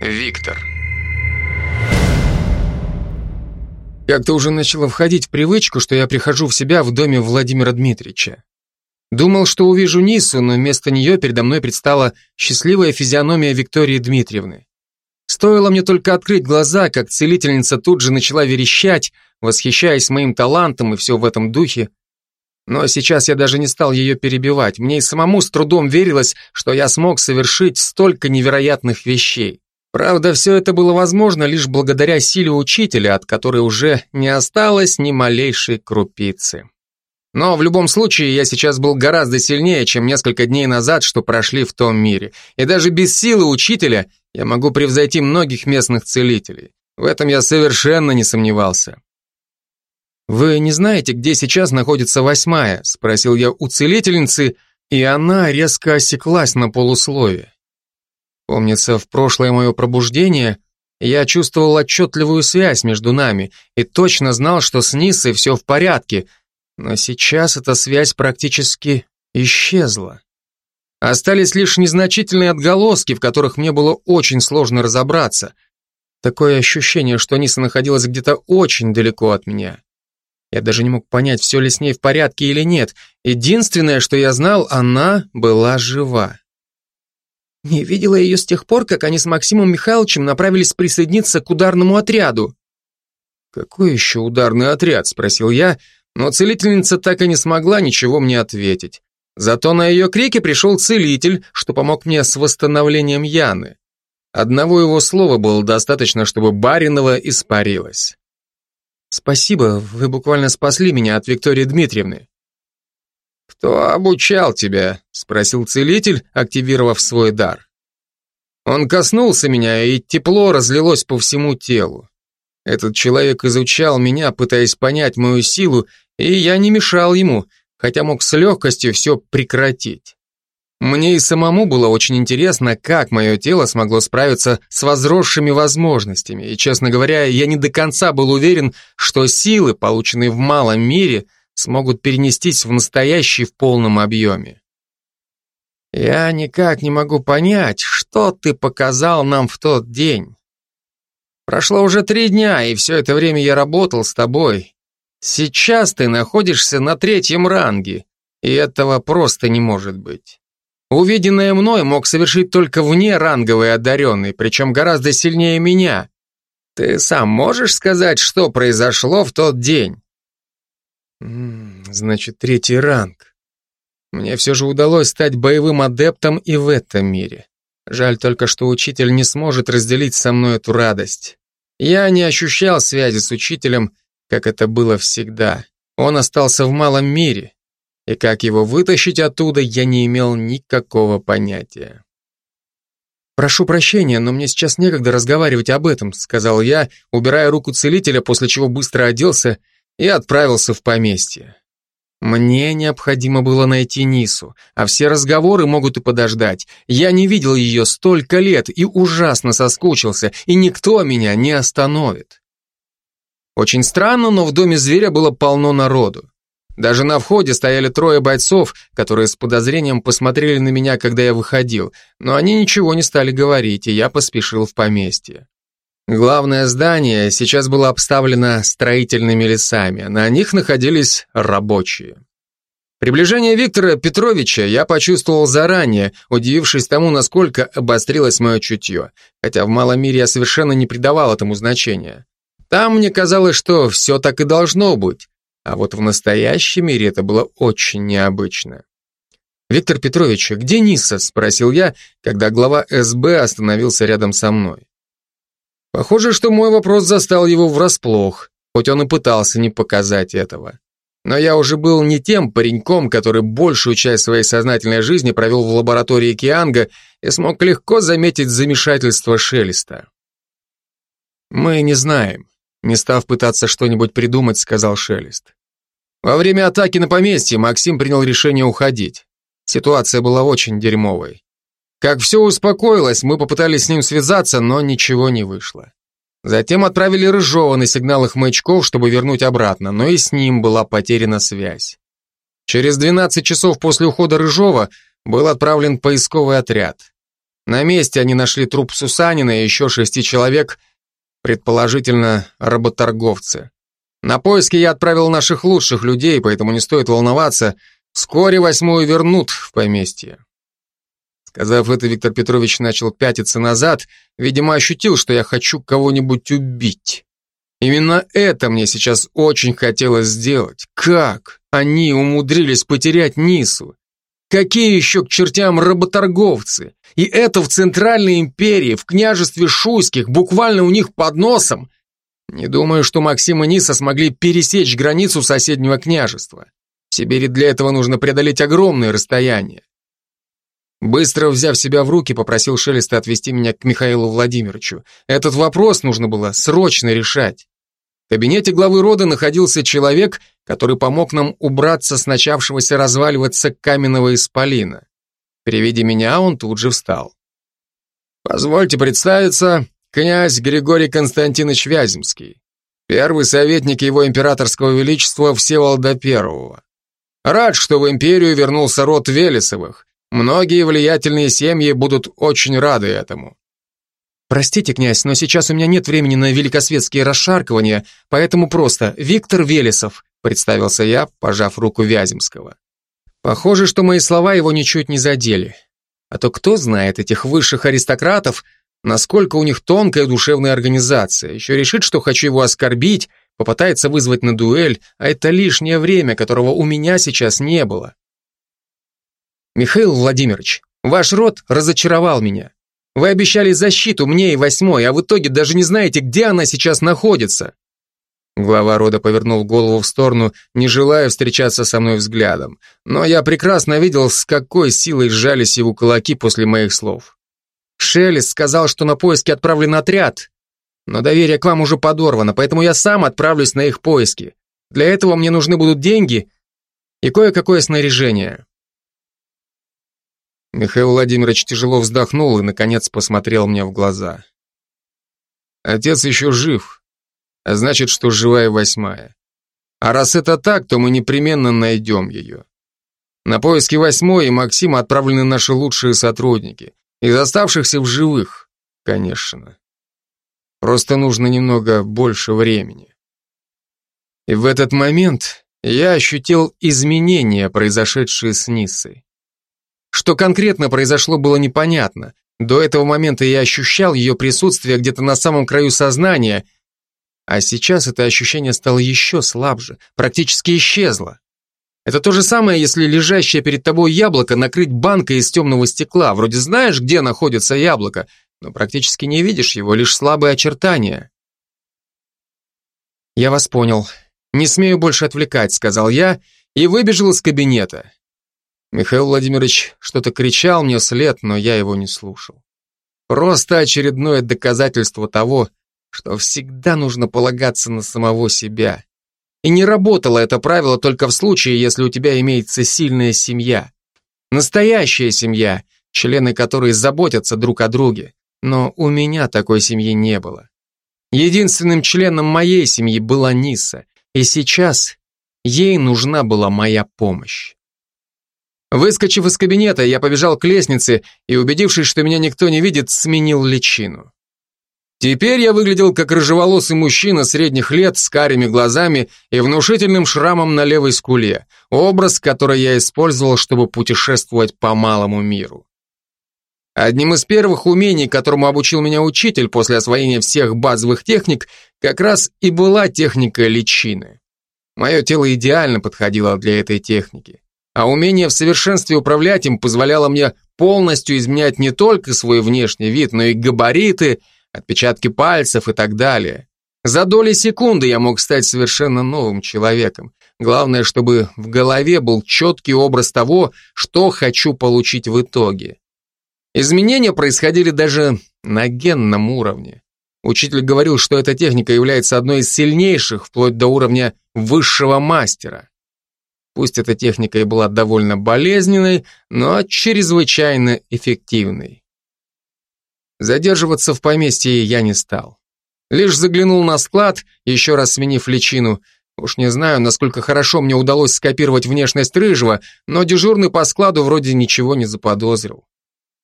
Виктор. Как-то уже начало входить в привычку, что я прихожу в себя в доме Владимира Дмитриевича. Думал, что увижу Нису, но вместо нее передо мной предстала счастливая физиономия Виктории Дмитриевны. Стоило мне только открыть глаза, как целительница тут же начала верещать, восхищаясь моим талантом и все в этом духе. Но сейчас я даже не стал ее перебивать. Мне и самому с трудом верилось, что я смог совершить столько невероятных вещей. Правда, все это было возможно лишь благодаря силе учителя, от которой уже не осталось ни малейшей крупицы. Но в любом случае я сейчас был гораздо сильнее, чем несколько дней назад, что прошли в том мире. И даже без силы учителя я могу превзойти многих местных целителей. В этом я совершенно не сомневался. «Вы не знаете, где сейчас находится восьмая?» – спросил я у целительницы, и она резко осеклась на полусловие. Помнится, в прошлое мое пробуждение я чувствовал отчетливую связь между нами и точно знал, что с Нисой все в порядке, но сейчас эта связь практически исчезла. Остались лишь незначительные отголоски, в которых мне было очень сложно разобраться. Такое ощущение, что Ниса находилась где-то очень далеко от меня. Я даже не мог понять, все ли с ней в порядке или нет. Единственное, что я знал, она была жива. Не видела ее с тех пор, как они с Максимом Михайловичем направились присоединиться к ударному отряду. «Какой еще ударный отряд?» – спросил я, но целительница так и не смогла ничего мне ответить. Зато на ее крики пришел целитель, что помог мне с восстановлением Яны. Одного его слова было достаточно, чтобы Баринова испарилась. «Спасибо, вы буквально спасли меня от Виктории Дмитриевны». «Кто обучал тебя?» — спросил целитель, активировав свой дар. Он коснулся меня, и тепло разлилось по всему телу. Этот человек изучал меня, пытаясь понять мою силу, и я не мешал ему, хотя мог с легкостью все прекратить. Мне и самому было очень интересно, как мое тело смогло справиться с возросшими возможностями, и, честно говоря, я не до конца был уверен, что силы, полученные в малом мире, смогут перенестись в настоящий в полном объеме. Я никак не могу понять, что ты показал нам в тот день. Прошло уже три дня, и все это время я работал с тобой. Сейчас ты находишься на третьем ранге, и этого просто не может быть. Увиденное мной мог совершить только вне ранговый одаренный, причем гораздо сильнее меня. Ты сам можешь сказать, что произошло в тот день? Значит, третий ранг. Мне все же удалось стать боевым адептом и в этом мире. Жаль только, что учитель не сможет разделить со мной эту радость. Я не ощущал связи с учителем, как это было всегда. Он остался в малом мире, и как его вытащить оттуда, я не имел никакого понятия. «Прошу прощения, но мне сейчас некогда разговаривать об этом», сказал я, убирая руку целителя, после чего быстро оделся и отправился в поместье. Мне необходимо было найти Нису, а все разговоры могут и подождать. Я не видел ее столько лет и ужасно соскучился, и никто меня не остановит. Очень странно, но в доме зверя было полно народу. Даже на входе стояли трое бойцов, которые с подозрением посмотрели на меня, когда я выходил, но они ничего не стали говорить, и я поспешил в поместье. Главное здание сейчас было обставлено строительными лесами, на них находились рабочие. Приближение Виктора Петровича я почувствовал заранее, удивившись тому, насколько обострилось мое чутье, хотя в малом мире я совершенно не придавал этому значения. Там мне казалось, что все так и должно быть, а вот в настоящем мире это было очень необычно. «Виктор Петрович, где Ниса?» – спросил я, когда глава СБ остановился рядом со мной. Похоже, что мой вопрос застал его врасплох, хоть он и пытался не показать этого. Но я уже был не тем пареньком, который большую часть своей сознательной жизни провел в лаборатории Кианга и смог легко заметить замешательство Шелеста. «Мы не знаем», — не став пытаться что-нибудь придумать, сказал Шелест. Во время атаки на поместье Максим принял решение уходить. Ситуация была очень дерьмовой. Как все успокоилось, мы попытались с ним связаться, но ничего не вышло. Затем отправили Рыжова на сигналах маячков, чтобы вернуть обратно, но и с ним была потеряна связь. Через 12 часов после ухода Рыжова был отправлен поисковый отряд. На месте они нашли труп Сусанина и еще шести человек, предположительно работорговцы. На поиски я отправил наших лучших людей, поэтому не стоит волноваться, вскоре восьмую вернут в поместье. Сказав это, Виктор Петрович начал пятиться назад, видимо, ощутил, что я хочу кого-нибудь убить. Именно это мне сейчас очень хотелось сделать. Как они умудрились потерять Нису? Какие еще к чертям работорговцы? И это в Центральной империи, в княжестве Шуйских, буквально у них под носом. Не думаю, что Максим и Ниса смогли пересечь границу соседнего княжества. В Сибири для этого нужно преодолеть огромные расстояния. Быстро взяв себя в руки, попросил Шелеста отвезти меня к Михаилу Владимировичу. Этот вопрос нужно было срочно решать. В кабинете главы рода находился человек, который помог нам убраться с начавшегося разваливаться каменного исполина. При виде меня он тут же встал. «Позвольте представиться, князь Григорий Константинович Вяземский, первый советник его императорского величества Всеволода Первого. Рад, что в империю вернулся род Велесовых. Многие влиятельные семьи будут очень рады этому. Простите, князь, но сейчас у меня нет времени на великосветские расшаркивания, поэтому просто Виктор Велесов, представился я, пожав руку Вяземского. Похоже, что мои слова его ничуть не задели. А то кто знает этих высших аристократов, насколько у них тонкая душевная организация, еще решит, что хочу его оскорбить, попытается вызвать на дуэль, а это лишнее время, которого у меня сейчас не было. Михаил Владимирович, ваш род разочаровал меня. Вы обещали защиту мне и восьмой, а в итоге даже не знаете, где она сейчас находится. Глава рода повернул голову в сторону, не желая встречаться со мной взглядом. Но я прекрасно видел, с какой силой сжались его кулаки после моих слов. Шелест сказал, что на поиски отправлен отряд. Но доверие к вам уже подорвано, поэтому я сам отправлюсь на их поиски. Для этого мне нужны будут деньги и кое-какое снаряжение. Михаил Владимирович тяжело вздохнул и, наконец, посмотрел мне в глаза. Отец еще жив, а значит, что живая восьмая. А раз это так, то мы непременно найдем ее. На поиски восьмой и Максима отправлены наши лучшие сотрудники. Из оставшихся в живых, конечно. Просто нужно немного больше времени. И в этот момент я ощутил изменения, произошедшие с Ниссой. Что конкретно произошло, было непонятно. До этого момента я ощущал ее присутствие где-то на самом краю сознания, а сейчас это ощущение стало еще слабже, практически исчезло. Это то же самое, если лежащее перед тобой яблоко накрыть банкой из темного стекла. Вроде знаешь, где находится яблоко, но практически не видишь его, лишь слабые очертания. «Я вас понял. Не смею больше отвлекать», — сказал я и выбежал из кабинета. Михаил Владимирович что-то кричал мне вслед, но я его не слушал. Просто очередное доказательство того, что всегда нужно полагаться на самого себя. И не работало это правило только в случае, если у тебя имеется сильная семья. Настоящая семья, члены которой заботятся друг о друге. Но у меня такой семьи не было. Единственным членом моей семьи была Ниса, и сейчас ей нужна была моя помощь. Выскочив из кабинета, я побежал к лестнице и, убедившись, что меня никто не видит, сменил личину. Теперь я выглядел как рыжеволосый мужчина средних лет с карими глазами и внушительным шрамом на левой скуле, образ, который я использовал, чтобы путешествовать по малому миру. Одним из первых умений, которому обучил меня учитель после освоения всех базовых техник, как раз и была техника личины. Мое тело идеально подходило для этой техники а умение в совершенстве управлять им позволяло мне полностью изменять не только свой внешний вид, но и габариты, отпечатки пальцев и так далее. За доли секунды я мог стать совершенно новым человеком. Главное, чтобы в голове был четкий образ того, что хочу получить в итоге. Изменения происходили даже на генном уровне. Учитель говорил, что эта техника является одной из сильнейших, вплоть до уровня высшего мастера. Пусть эта техника и была довольно болезненной, но чрезвычайно эффективной. Задерживаться в поместье я не стал. Лишь заглянул на склад, еще раз сменив личину. Уж не знаю, насколько хорошо мне удалось скопировать внешность Рыжего, но дежурный по складу вроде ничего не заподозрил.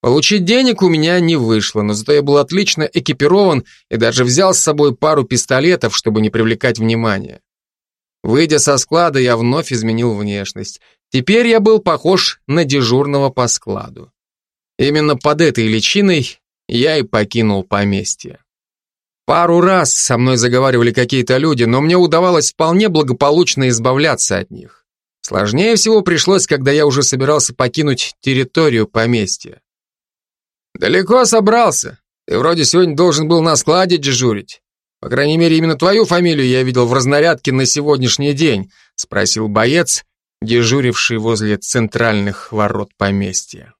Получить денег у меня не вышло, но зато я был отлично экипирован и даже взял с собой пару пистолетов, чтобы не привлекать внимания. Выйдя со склада, я вновь изменил внешность. Теперь я был похож на дежурного по складу. Именно под этой личиной я и покинул поместье. Пару раз со мной заговаривали какие-то люди, но мне удавалось вполне благополучно избавляться от них. Сложнее всего пришлось, когда я уже собирался покинуть территорию поместья. «Далеко собрался? Ты вроде сегодня должен был на складе дежурить. По крайней мере, именно твою фамилию я видел в разнарядке на сегодняшний день», спросил боец, дежуривший возле центральных ворот поместья.